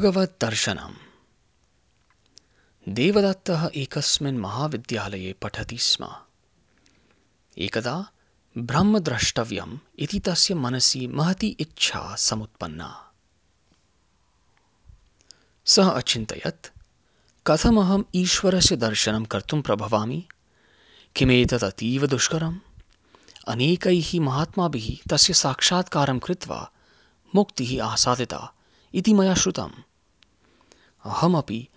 भगवद्दर्शनम्। देवदत्तः एकस्मिन् महाविद्यालये पठति स्म। एकदा ब्रह्मद्रष्टव्यम् इति तस्य मनसि महती इच्छा समुत्पन्ना। सः अचिन्तयत्, कथमहम् ईश्वरस्य दर्शनं कर्तुं प्रभवामि? किमेतत् अतीव दुष्करम्? अनेकैः महात्माभिः तस्य साक्षात्कारं कृत्वा मुक्तिः आसादिता इति मया श्रुतम्। अहमपि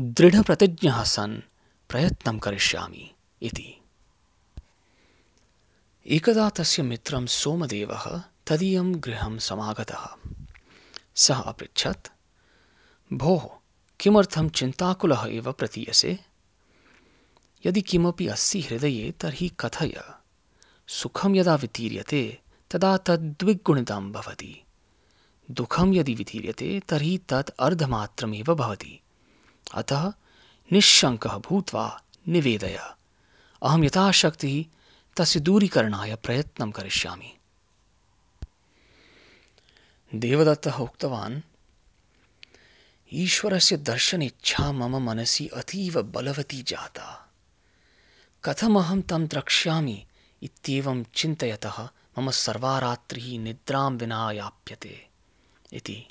दृढप्रतिज्ञः सन् प्रयत्नं करिष्यामि इति। एकदा तस्य मित्रं सोमदेवः तदीयं गृहं समागतः। सः अपृच्छत्, भोः, किमर्थं चिन्ताकुलः इव प्रतीयसे? यदि किमपि अस्ति हृदये, तर्हि कथय। सुखं यदा वितीर्यते, तदा तद् भवति। दुःखं यदि विधीयते, तर्हि तत् अर्धमात्रमेव भवति। अतः निःशङ्कः भूत्वा निवेदय। अहं यथाशक्तिः तस्य दूरीकरणाय प्रयत्नं करिष्यामि। देवदत्तः उक्तवान्, ईश्वरस्य दर्शनेच्छा मम मनसि अतीव बलवती जाता। कथमहं तं द्रक्ष्यामि इत्येवं चिन्तयतः मम सर्वा निद्रां विना याप्यते। इति।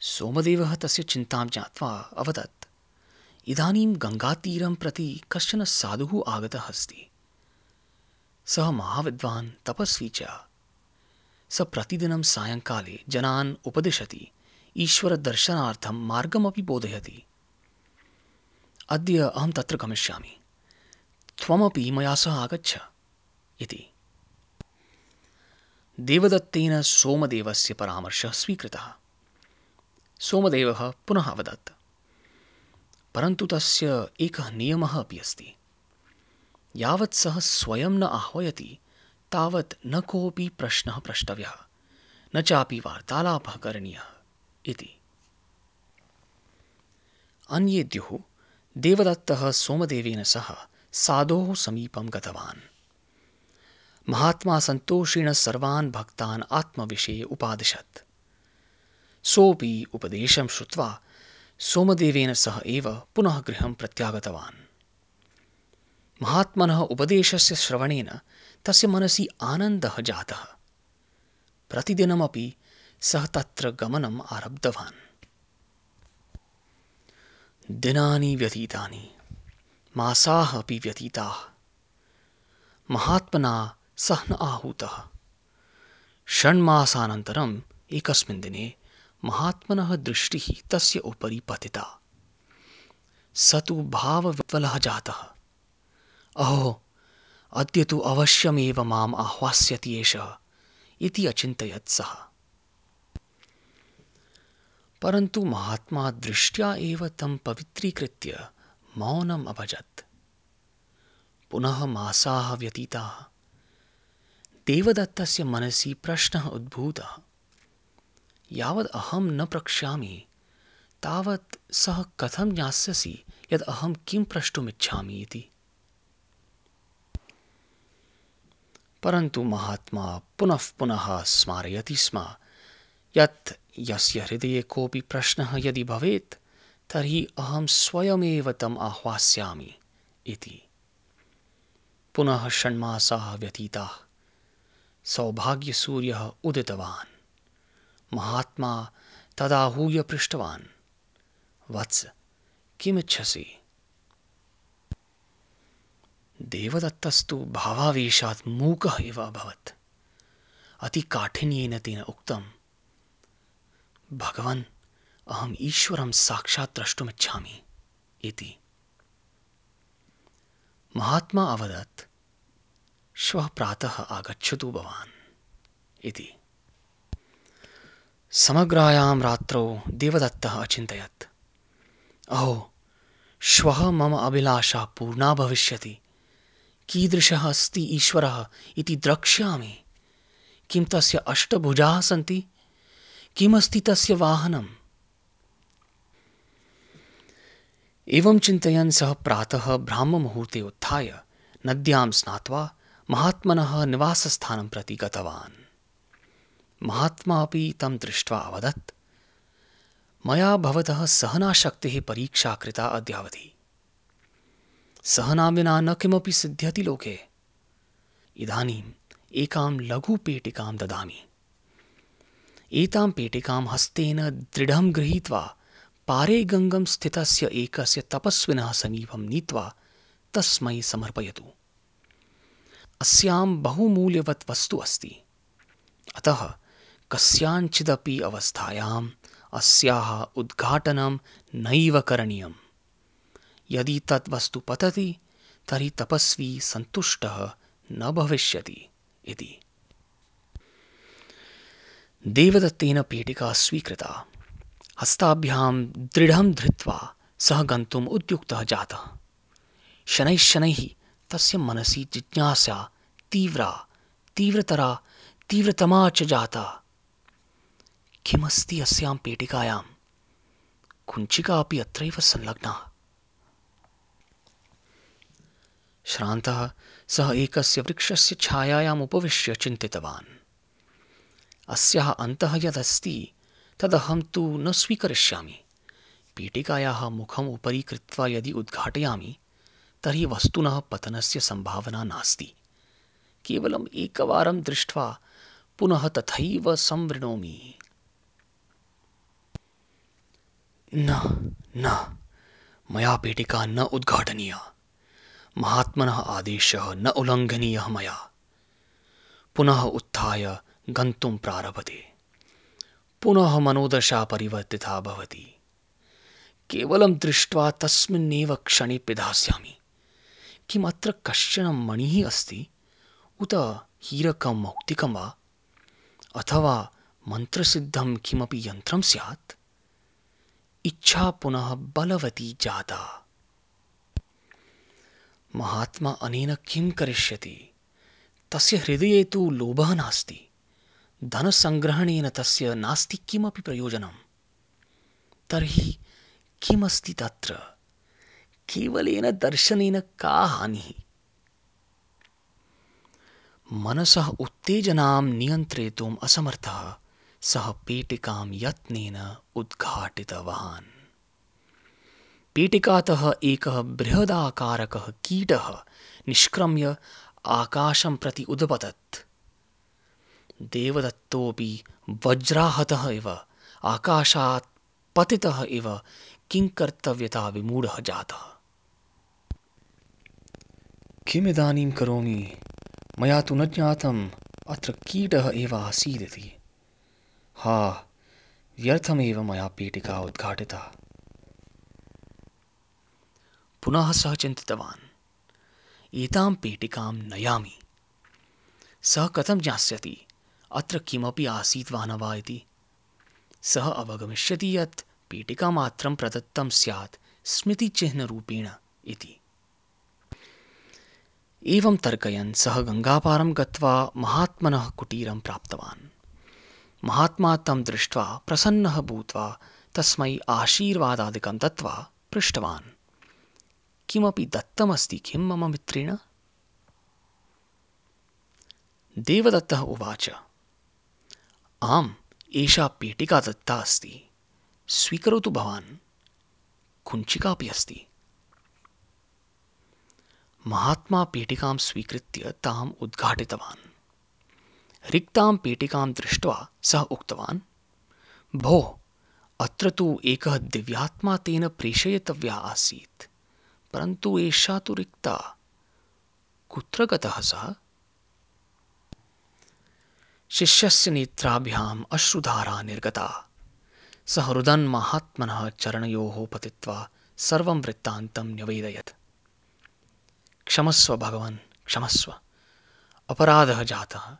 सोमदेवः तस्य चिन्तां ज्ञात्वा अवदत्, इदानीं गङ्गातीरं प्रति कश्चन साधुः आगतः अस्ति। सः महाविद्वान्, तपस्वी च। स प्रतिदिनं सायङ्काले जनान् उपदिशति, ईश्वरदर्शनार्थं मार्गमपि बोधयति। अद्य अहं तत्र गमिष्यामि। त्वमपि मया सह आगच्छ। इति। देवदत्तेन सोमदेवस्य परामर्शः स्वीकृतः। सोमदेवः पुनः अवदत्। परन्तु तस्य एकः नियमः अपि अस्ति। यावत् सः स्वयं न आह्वयति, तावत् न कोऽपि प्रश्नः प्रष्टव्यः, न चापि वार्तालापः करणीयः इति। अन्ये द्युः देवदत्तः सोमदेवेन सह साधोः समीपं गतवान्। महात्मा सन्तोषेण सर्वान् भक्तान् आत्मविषये उपादिशत्। सोऽपि उपदेशं श्रुत्वा सोमदेवेन सह एव पुनः गृहं प्रत्यागतवान्। महात्मनः उपदेशस्य श्रवणेन तस्य मनसि आनन्दः जातः। प्रतिदिनमपि सः तत्र गमनम् आरब्धवान्। दिनानि व्यतीतानि, मासाः अपि व्यतीताः। महात्मना सः न आहूतः। षण्मासानन्तरम् एकस्मिन् दिने महात्मनः दृष्टिः तस्य उपरि पतिता। स तु भावविह्वलः जातः। अहो, अद्य तु अवश्यमेव माम् आह्वास्यति एषः इति अचिन्तयत् सः। परन्तु महात्मा दृष्ट्या एव तं पवित्रीकृत्य मौनम् अभजत्। पुनः मासाः व्यतीताः। देवदत्तस्य मनसि प्रश्नः उद्भूतः। यावद् अहं न प्रक्ष्यामि, तावत् सः कथं ज्ञास्यसि, यद् अहं किं प्रष्टुमिच्छामि इति। परन्तु महात्मा पुनः पुनः स्मारयति स्म, यत् यस्य हृदये कोऽपि प्रश्नः यदि भवेत्, तर्हि अहं स्वयमेव तम् आह्वास्यामि इति। पुनः षण्मासाः व्यतीताः। सौभाग्यसूर्यः उदितवान्। महात्मा तदाहूय पृष्टवान्। वत्स, किमिच्छसि? देवदत्तस्तु भावावेशात् मूकः इव अभवत्। अतिकाठिन्येन तेन उक्तं, भगवन्, अहम् ईश्वरं साक्षात् द्रष्टुमिच्छामि इति। महात्मा अवदत् श्वः प्रातः आगच्छतु भवान्। इति। समग्रायां रात्रौ देवदत्तः अचिन्तयत्। अहो, श्वः मम अभिलाषा पूर्णा भविष्यति। कीदृशः अस्ति ईश्वरः इति द्रक्ष्यामि। किं तस्य अष्टभुजाः सन्ति? किमस्ति तस्य वाहनम्? एवं चिन्तयन् सः प्रातः ब्राह्ममुहूर्ते उत्थाय नद्यां स्नात्वा महात्मनः निवासस्थानं प्रति गतवान्। महात्मा अपि तं दृष्ट्वा अवदत्, मया भवतः सहनाशक्तिः परीक्षा कृता अद्यावधि। सहना विना न किमपि सिद्ध्यति लोके। इदानीम् एकां लघुपेटिकां ददामि। एतां पेटिकां हस्तेन दृढं गृहीत्वा पारे गङ्गं स्थितस्य एकस्य तपस्विनः समीपं नीत्वा तस्मै समर्पयतु। अस्यां बहुमूल्यवत् वस्तु अस्ति। अतः कस्याञ्चिदपि अवस्थायाम् अस्याः उद्घाटनं नैव करणीयम्। यदि तत् वस्तु पतति, तर्हि तपस्वी सन्तुष्टः न भविष्यति इति। देवदत्तेन पेटिका स्वीकृता। हस्ताभ्यां दृढं धृत्वा सः गन्तुम् उद्युक्तः जातः। शनैः शनैः तस्य मनसि जिज्ञासा तीव्रा, तीव्रतरा, तीव्रतमा च जाता। किमस्ति अस्यां पेटिकायां कुञ्चिका अपि अत्रैव संलग्ना। श्रान्तः सः एकस्य वृक्षस्य छायायाम् उपविश्य चिन्तितवान्। अस्याः अन्तः यदस्ति, तदहं तु न स्वीकरिष्यामि। पेटिकायाः मुखम् उपरि कृत्वा यदि उद्घाटयामि तर्हि वस्तुनः पतनस्य सम्भावना नास्ति। केवलम् एकवारं दृष्ट्वा पुनः तथैव संवृणोमि। न न, मया पेटिका न उद्घाटनीया। महात्मनः आदेशः न उल्लङ्घनीयः मया। पुनः उत्थाय गन्तुं प्रारभते। पुनः मनोदशा परिवर्तिता भवति। केवलं दृष्ट्वा तस्मिन्नेव क्षणे पिधास्यामि। किम् अत्र कश्चन मणिः अस्ति? उत हीरकं, मौक्तिकं वा? अथवा मन्त्रसिद्धं किमपि यन्त्रं स्यात्? इच्छा पुनः बलवती जाता। महात्मा अनेन किं करिष्यति? तस्य हृदये तु लोभः नास्ति। धनसङ्ग्रहणेन तस्य नास्ति किमपि प्रयोजनं तर्हि किमस्ति तत्र? केवलेन दर्शनेन का हानिः मनसः उत्तेजनां नियन्त्रेतुम् असमर्थः सः पेटिकां यत्नेन उद्घाटितवान् पेटिकातः एकः बृहदाकारकः कीटः निष्क्रम्य आकाशं प्रति उद्पतत् देवदत्तोऽपि वज्राहतः इव आकाशात् पतितः इव किङ्कर्तव्यता विमूढः जातः किमिदानीं करोमि? मया तु न ज्ञातम्, अत्र कीटः एव आसीदिति। हा, व्यर्थमेव मया पेटिका उद्घाटिता। पुनः सः चिन्तितवान्। एतां पेटिकां नयामि। सः कथं ज्ञास्यति? अत्र किमपि आसीत् वा न वा इति। सः अवगमिष्यति यत् पेटिकामात्रं प्रदत्तं स्यात्, स्मृतिचिह्नरूपेण इति। एवं तर्कयन् सः गङ्गापारं गत्वा महात्मनः कुटीरं प्राप्तवान्। महात्मा तं दृष्ट्वा प्रसन्नः भूत्वा तस्मै आशीर्वादादिकं दत्त्वा पृष्टवान्। किमपि दत्तमस्ति किं मम मित्रेण? देवदत्तः उवाच, आम्, एषा पेटिका दत्ता अस्ति। स्वीकरोतु भवान्। कुञ्चिका अपि अस्ति। महात्मा पेटिकां स्वीकृत्य ताम् उद्घाटितवान्। रिक्तां पेटिकां दृष्ट्वा सः उक्तवान्, भोः, अत्र तु एकः दिव्यात्मा तेन प्रेषयितव्या आसीत्, परन्तु एषा तु रिक्ता। कुत्र गतः सः? शिष्यस्य नेत्राभ्याम् अश्रुधारा निर्गता। सः रुदन् महात्मनः चरणयोः पतित्वा सर्वं वृत्तान्तं न्यवेदयत्। क्षमस्व, भगवन्, क्षमस्व। अपराधः जातः।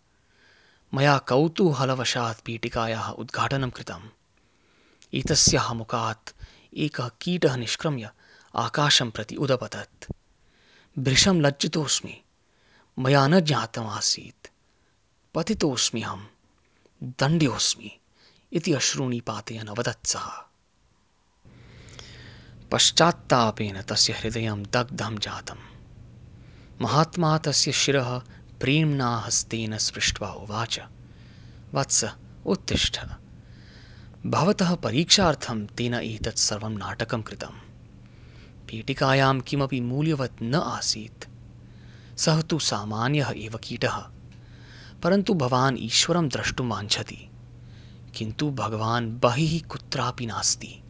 मया कौतूहलवशात् पीटिकायाः उद्घाटनं कृतम्। एतस्याः मुखात् एकः कीटः निष्क्रम्य आकाशं प्रति उदपतत्। भृशं लज्जितोऽस्मि। मया न ज्ञातमासीत्। पतितोऽस्म्यहं दण्ड्योऽस्मि। इति अश्रूणि पातयन् अवदत् सः पश्चात्तापेन तस्य हृदयं दग्धं जातम्। महात्मा तस्य शिरः प्रेम्णा हस्तेन स्पृष्ट्वा उवाच। वत्स उत्तिष्ठ। भवतः परीक्षार्थं तेन एतत् सर्वं नाटकं कृतम् पेटिकायां किमपि मूल्यवत् न आसीत्। सः तु सामान्यः एव कीटः। परन्तु भवान् ईश्वरं द्रष्टुं वाञ्छति। किन्तु भगवान् बहिः कुत्रापि नास्ति।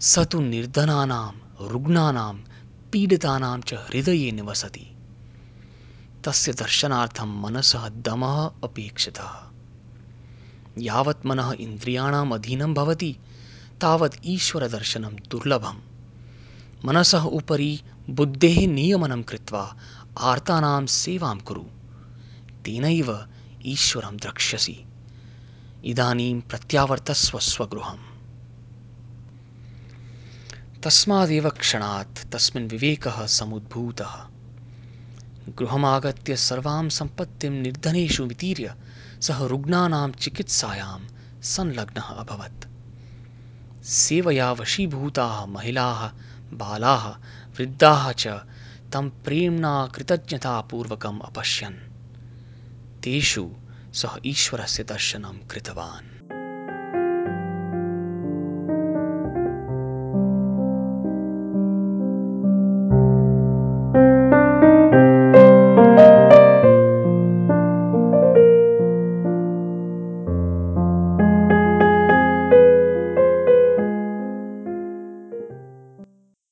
स तु निर्धनानां, रुग्णानां पीडितानां च हृदये निवसति। तस्य दर्शनार्थं मनसः दमः अपेक्षितः। यावत् मनः इन्द्रियाणाम् अधीनं भवति, तावत् ईश्वरदर्शनं दुर्लभम्। मनसः उपरि बुद्धेः नियमनं कृत्वा आर्तानां सेवां कुरु। तेनैव ईश्वरं द्रक्ष्यसि। इदानीं प्रत्यावर्तस्व स्वगृहम्। तस्मादेव क्षणात् तस्मिन् विवेकः समुद्भूतः। गृहमागत्य सर्वां सम्पत्तिं निर्धनेषु वितीर्य सः रुग्णानां चिकित्सायां संलग्नः अभवत्। सेवया वशीभूताः महिलाः बालाः वृद्धाः च तं प्रेम्णा कृतज्ञतापूर्वकम् अपश्यन्। तेषु सः ईश्वरस्य दर्शनं कृतवान्